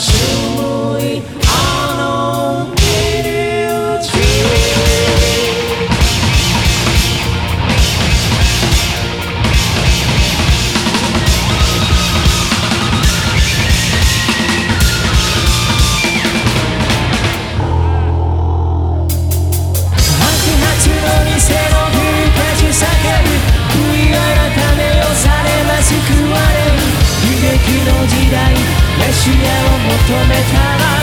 shoes. アを求めたら